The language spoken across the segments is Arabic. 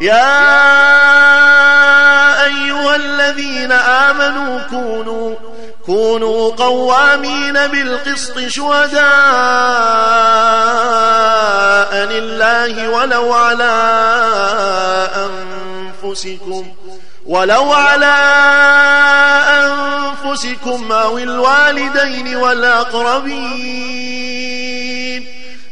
يا أيها الذين آمنوا كونوا كونوا قوامين بالقسط شهداء لله ولو على أنفسكم ولو على أنفسكم أو الوالدين والأقربين.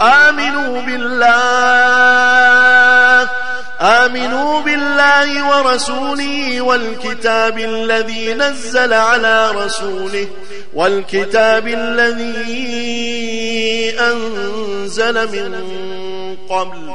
آمنوا بالله آمنوا بالله ورسوله والكتاب الذي نزل على رسوله والكتاب الذي أنزل من قبل.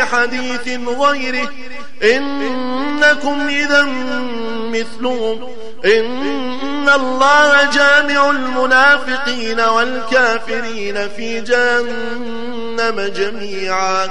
حديث غيره. إنكم إذا مثلهم. إن الله جامع المنافقين والكافرين في جهنم جميعا.